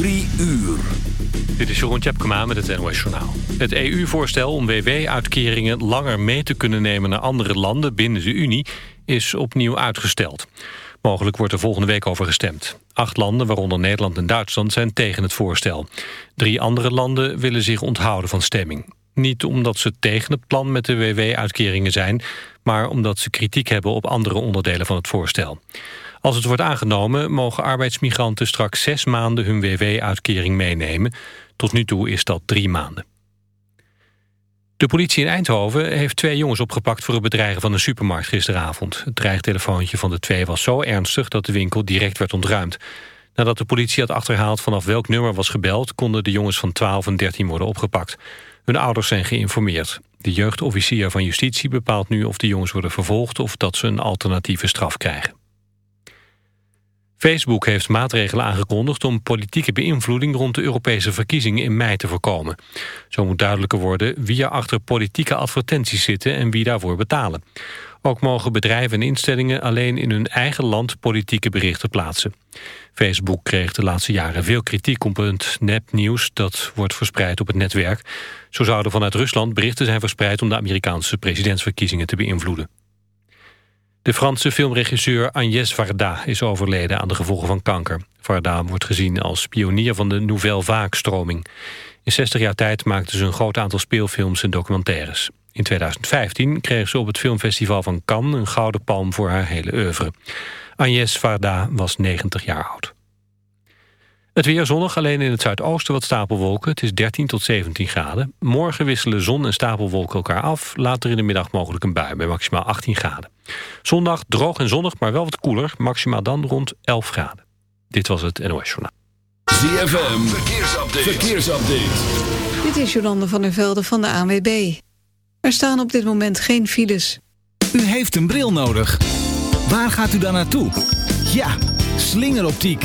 Drie uur. Dit is Jeroen Tjepkema met het NOS Journaal. Het EU-voorstel om WW-uitkeringen langer mee te kunnen nemen naar andere landen binnen de Unie is opnieuw uitgesteld. Mogelijk wordt er volgende week over gestemd. Acht landen, waaronder Nederland en Duitsland, zijn tegen het voorstel. Drie andere landen willen zich onthouden van stemming. Niet omdat ze tegen het plan met de WW-uitkeringen zijn... maar omdat ze kritiek hebben op andere onderdelen van het voorstel. Als het wordt aangenomen mogen arbeidsmigranten straks zes maanden hun WW-uitkering meenemen. Tot nu toe is dat drie maanden. De politie in Eindhoven heeft twee jongens opgepakt voor het bedreigen van een supermarkt gisteravond. Het dreigtelefoontje van de twee was zo ernstig dat de winkel direct werd ontruimd. Nadat de politie had achterhaald vanaf welk nummer was gebeld... konden de jongens van 12 en 13 worden opgepakt. Hun ouders zijn geïnformeerd. De jeugdofficier van justitie bepaalt nu of de jongens worden vervolgd... of dat ze een alternatieve straf krijgen. Facebook heeft maatregelen aangekondigd om politieke beïnvloeding rond de Europese verkiezingen in mei te voorkomen. Zo moet duidelijker worden wie er achter politieke advertenties zitten en wie daarvoor betalen. Ook mogen bedrijven en instellingen alleen in hun eigen land politieke berichten plaatsen. Facebook kreeg de laatste jaren veel kritiek op het nepnieuws dat wordt verspreid op het netwerk. Zo zouden vanuit Rusland berichten zijn verspreid om de Amerikaanse presidentsverkiezingen te beïnvloeden. De Franse filmregisseur Agnès Varda is overleden aan de gevolgen van kanker. Varda wordt gezien als pionier van de Nouvelle Vague-stroming. In 60 jaar tijd maakte ze een groot aantal speelfilms en documentaires. In 2015 kreeg ze op het filmfestival van Cannes een gouden palm voor haar hele oeuvre. Agnès Varda was 90 jaar oud. Het weer zonnig, alleen in het zuidoosten wat stapelwolken. Het is 13 tot 17 graden. Morgen wisselen zon en stapelwolken elkaar af. Later in de middag mogelijk een bui bij maximaal 18 graden. Zondag droog en zonnig, maar wel wat koeler. Maximaal dan rond 11 graden. Dit was het NOS Journaal. ZFM, verkeersupdate. verkeersupdate. Dit is Jolande van der Velde van de ANWB. Er staan op dit moment geen files. U heeft een bril nodig. Waar gaat u dan naartoe? Ja, slingeroptiek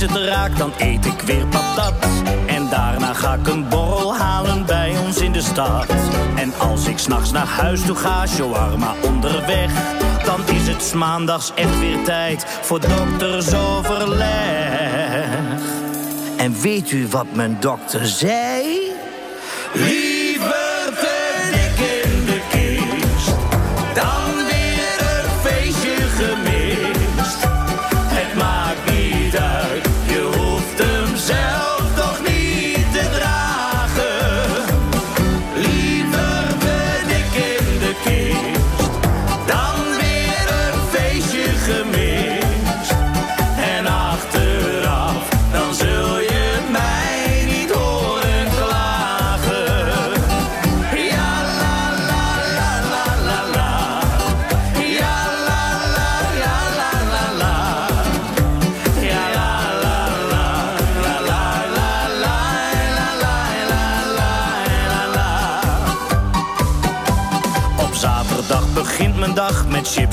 is het raakt, dan eet ik weer patat. En daarna ga ik een borrel halen bij ons in de stad. En als ik s'nachts naar huis toe ga, shawarma onderweg. Dan is het s maandags echt weer tijd voor doktersoverleg. En weet u wat mijn dokter zei? Liever te dik in de kist, dan weer een feestje gemist.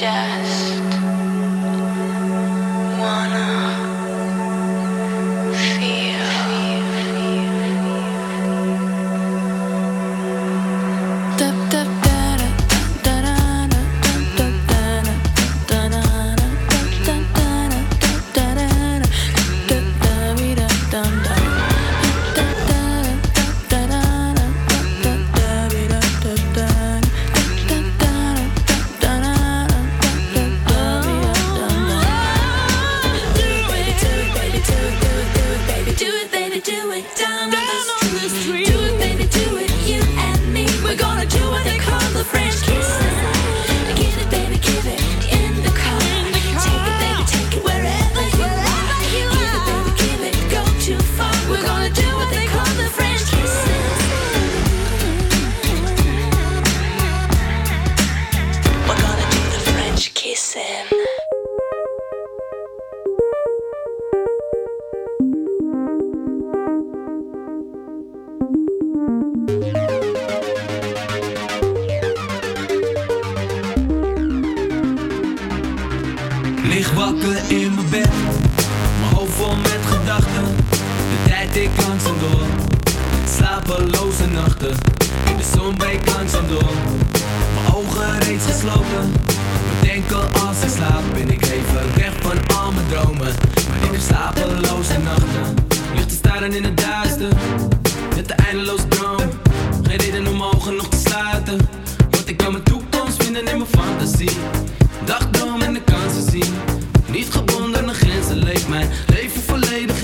yeah.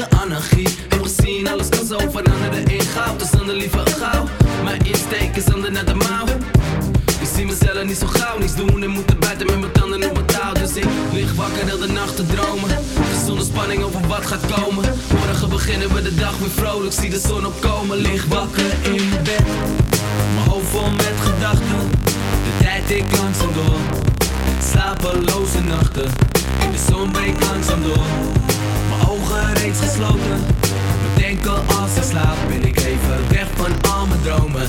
Anarchie. Heb gezien, alles kan zo veranderen in goud. Dus dan de liever gauw. Mijn insteek is ander naar de mouw. Ik zie mezelf niet zo gauw niets doen en moeten buiten met mijn tanden op mijn touw. Dus ik lig wakker heel de nacht te dromen. Zonder spanning over wat gaat komen. Morgen beginnen we de dag weer vrolijk. Zie de zon opkomen. Lig wakker in bed. Mijn hoofd vol met gedachten. De tijd ik langzaam door. Slapeloze nachten. In de zon breekt langzaam door. Reeds gesloten. Bedenken als ik slaap. Ben ik even weg van al mijn dromen.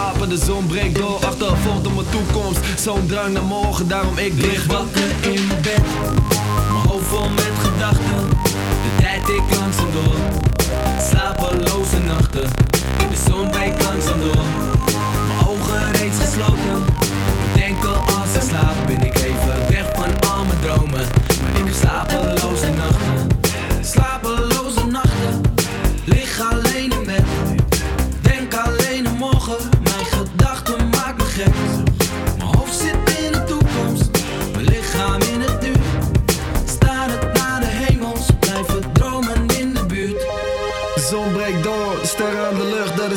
gapen, de zon breekt door. Achtervolgt op mijn toekomst, zo'n drang naar morgen. Daarom ik lig wakker in bed. Mijn hoofd vol met gedachten. De tijd ik langzaam door. Slapeloze nachten. De zon breekt langzaam door. Mijn ogen reeds gesloten. Bedenken als ik slaap. Ben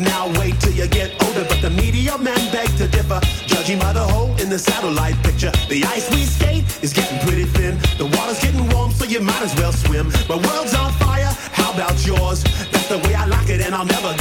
now, wait till you get older. But the media men beg to differ, judging by the hole in the satellite picture. The ice we skate is getting pretty thin. The water's getting warm, so you might as well swim. My world's on fire, how about yours? That's the way I like it, and I'll never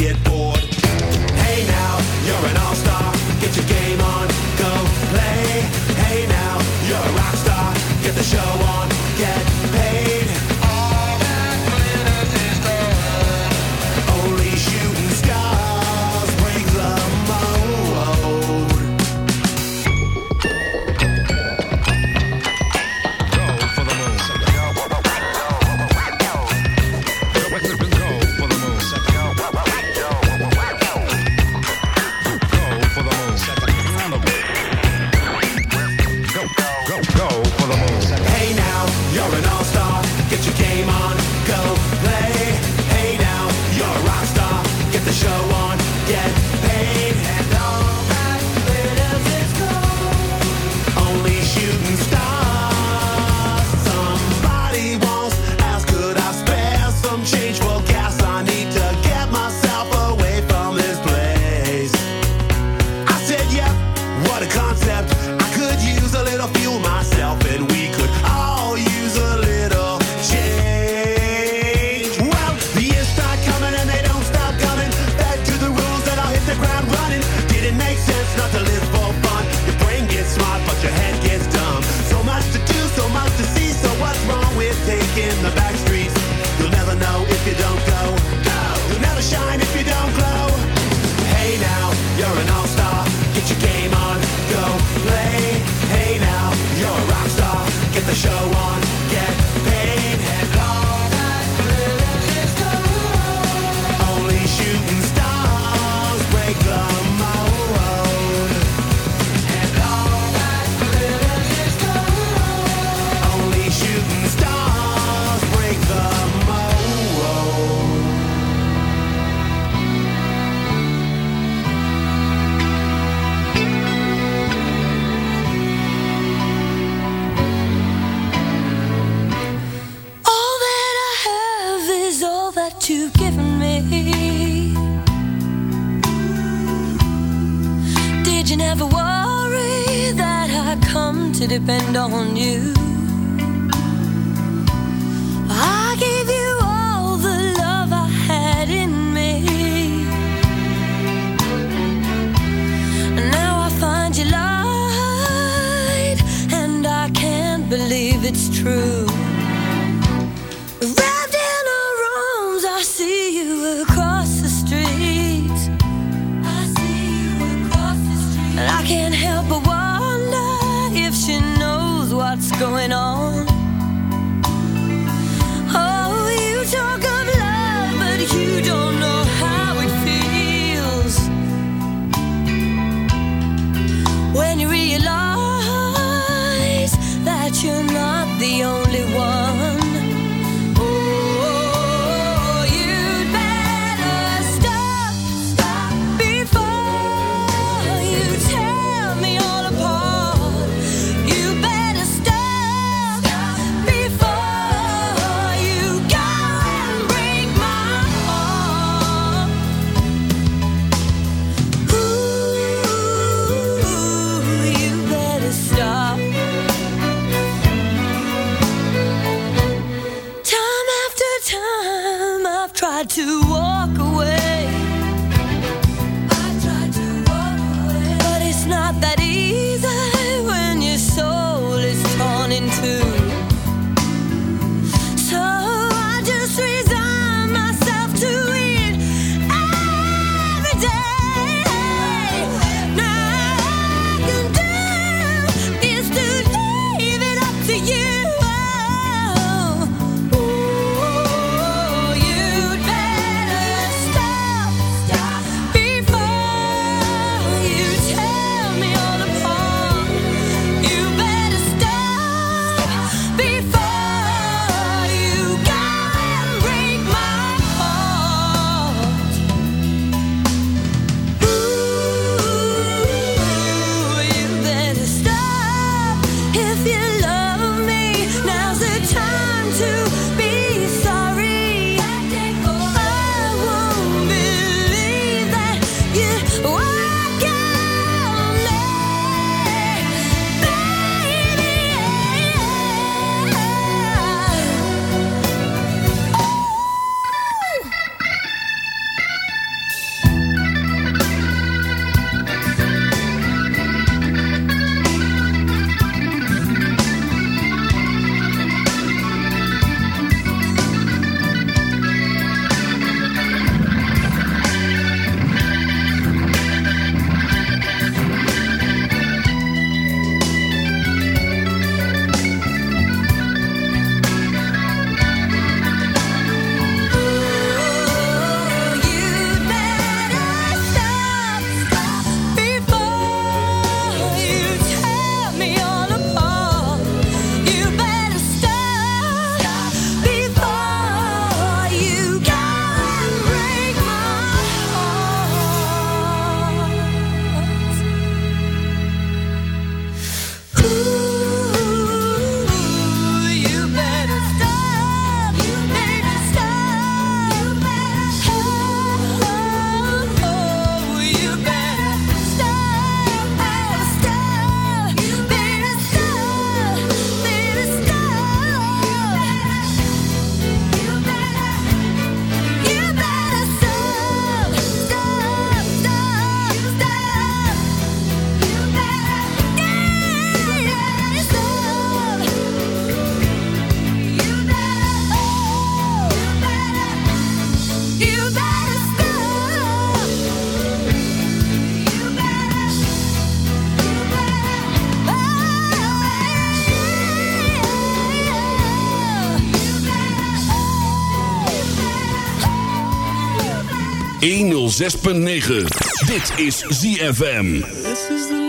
Dit is ZFM.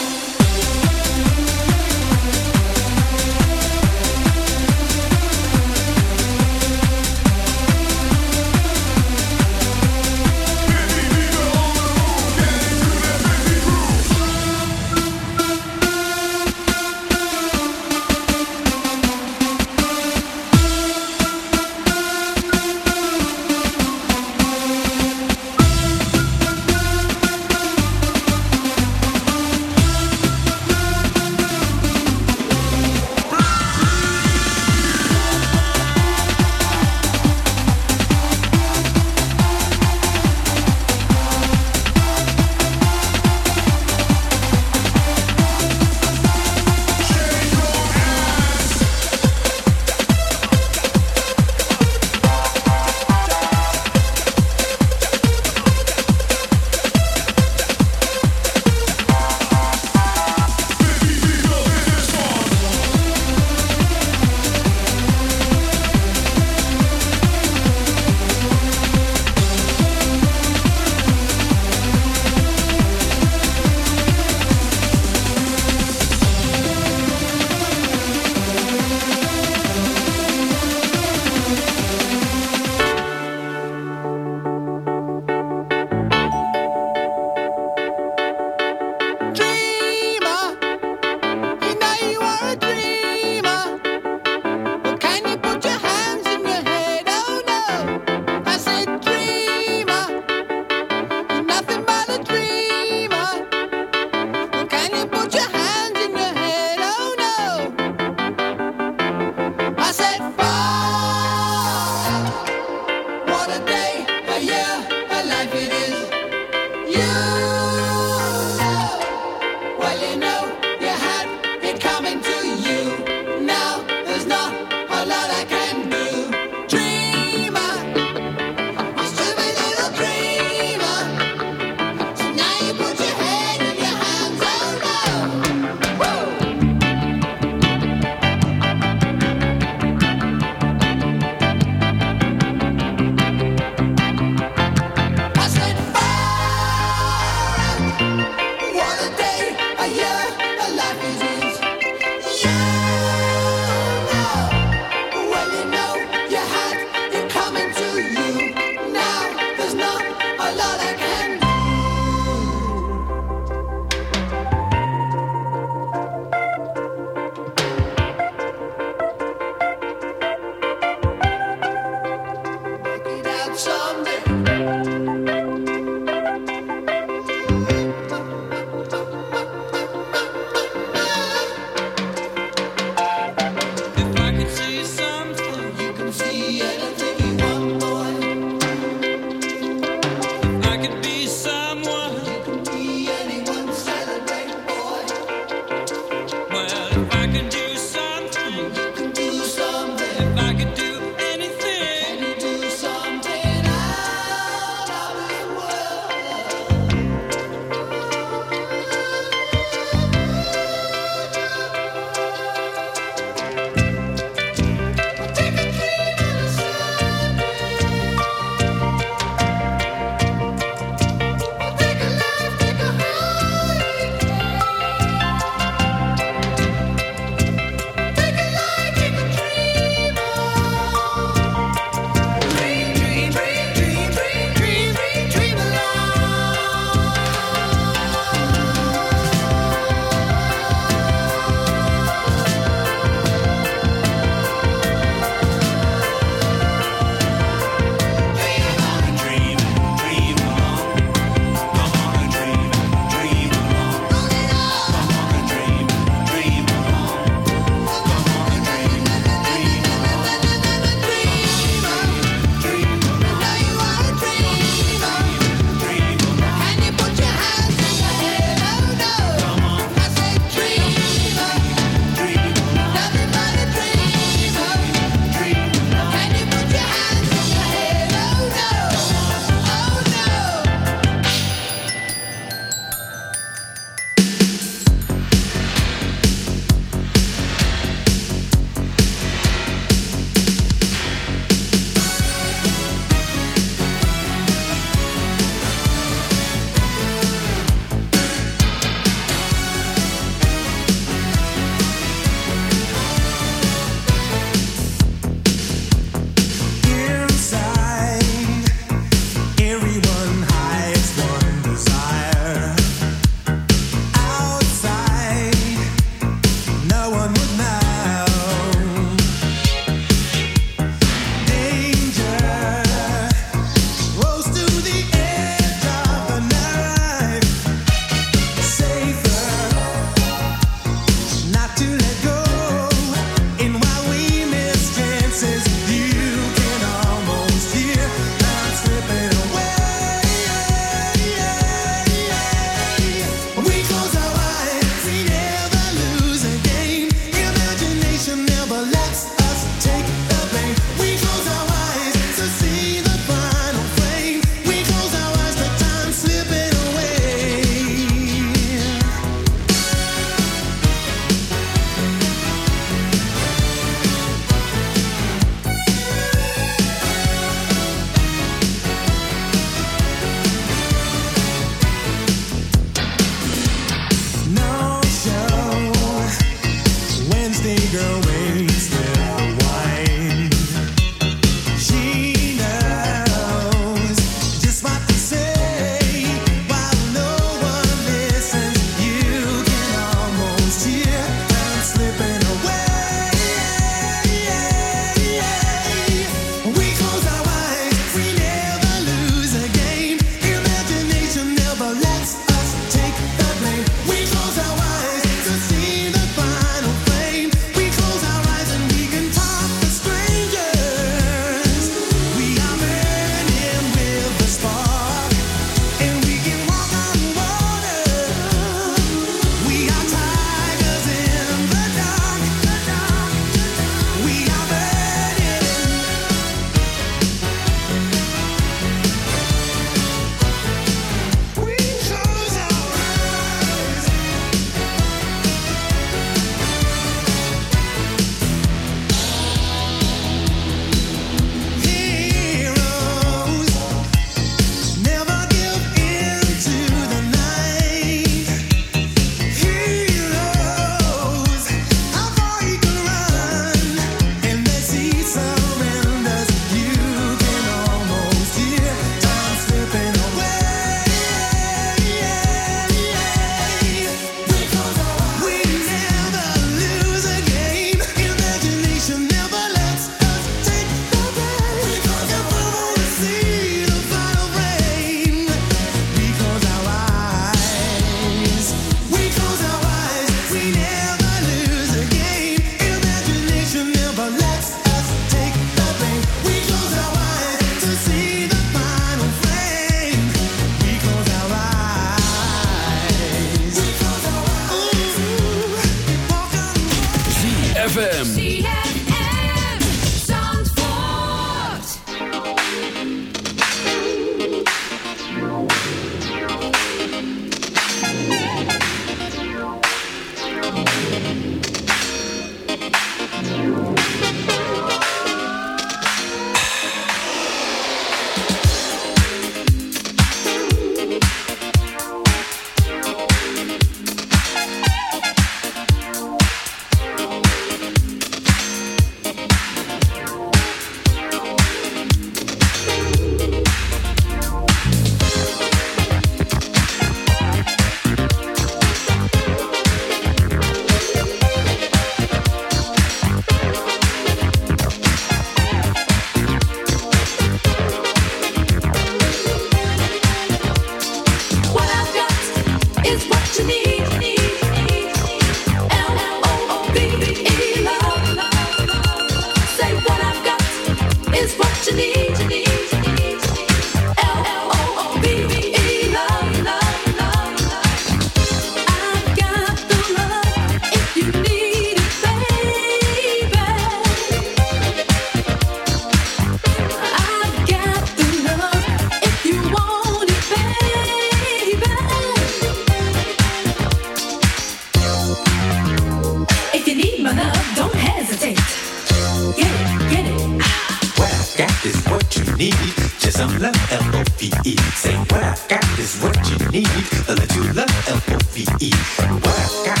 is what you need. to Let you love L-O-V-E. What I got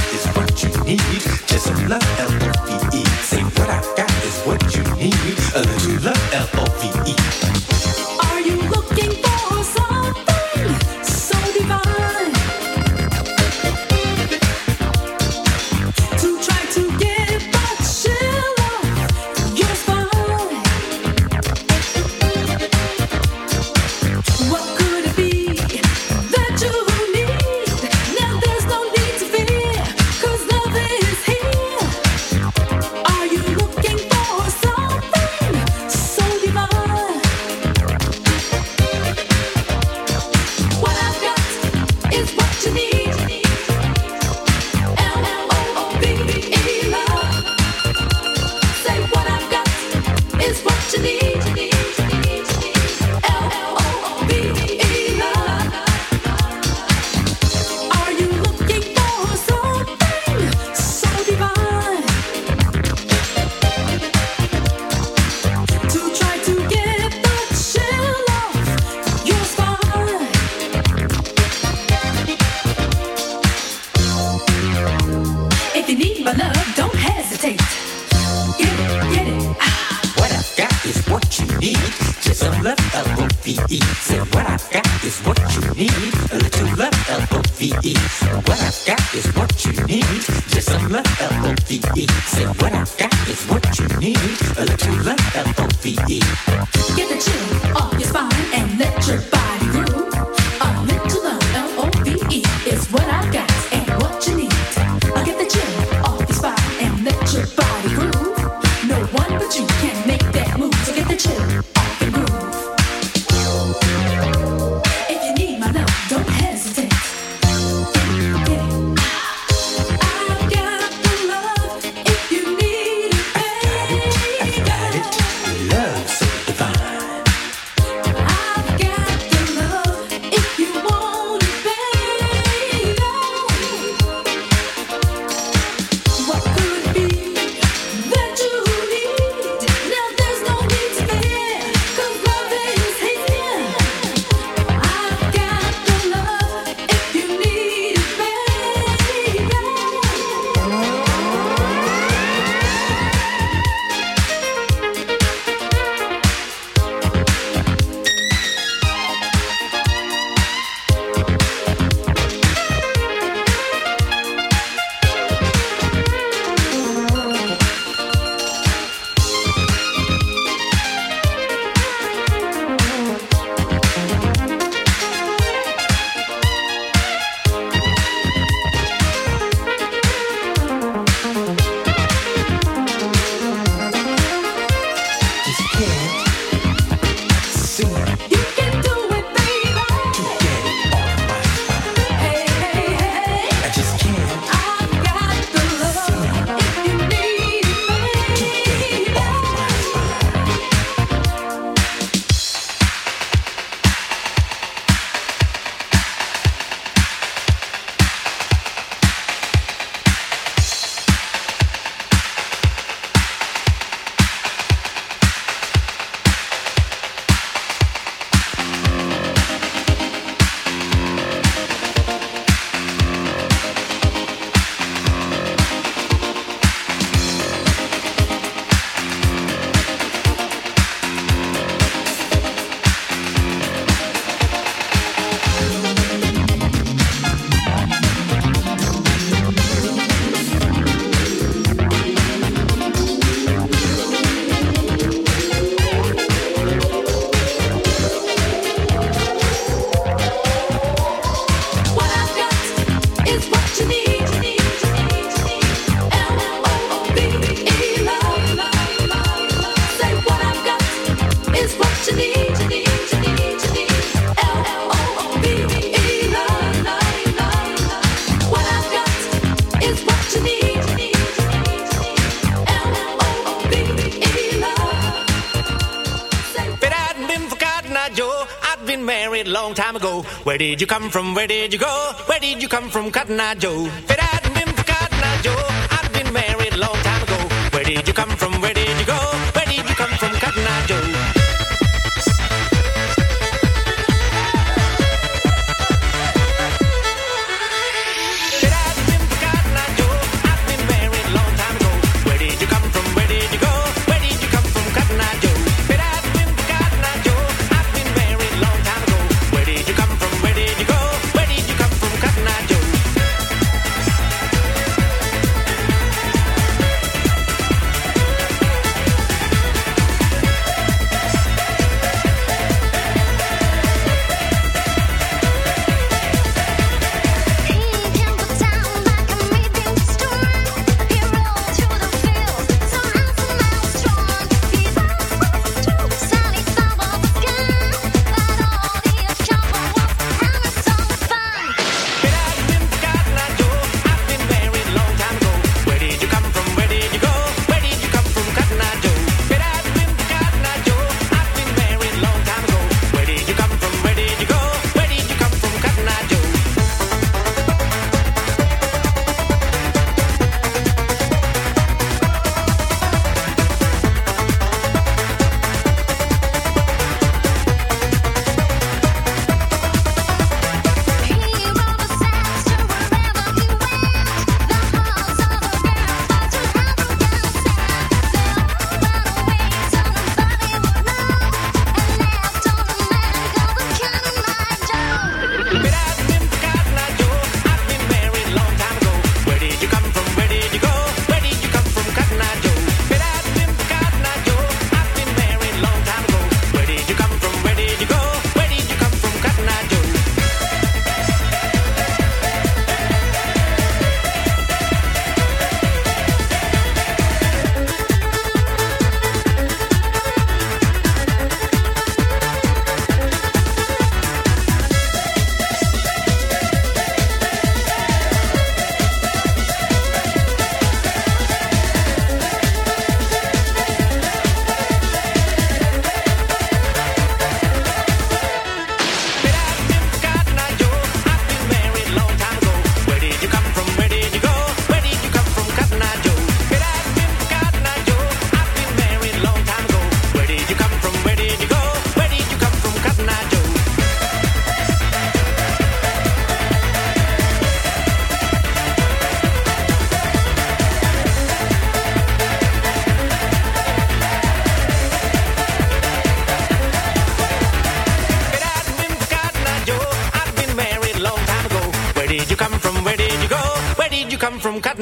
Where did you come from? Where did you go? Where did you come from, Cotton Eye Joe?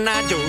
not.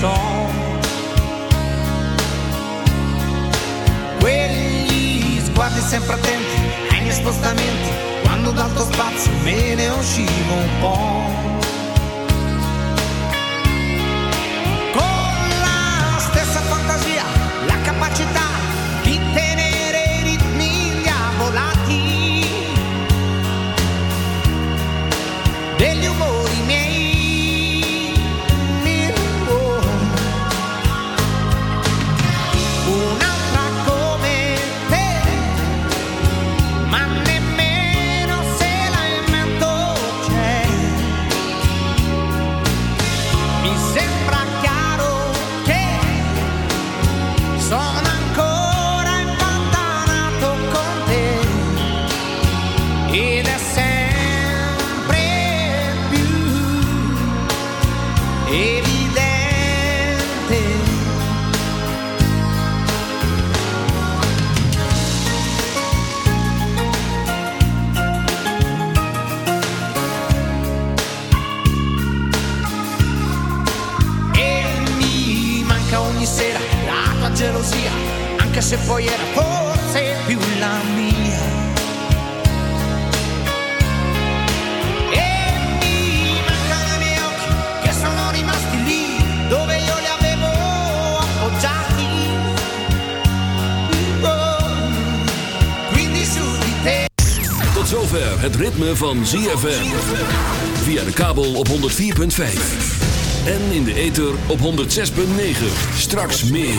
song. Quelli sguardi sempre attenti ai miei spostamenti, quando dal tuo spazio me ne uscivo un po'. Se poi era forse più la mia. E mi mancano i miei occhi che sono rimasti lì dove io li avevo appoggiati. Oh, quindi su di te. Tot zover het ritme van ZFM. Via de kabel op 104.5. En in de ether op 106.9. Straks meer.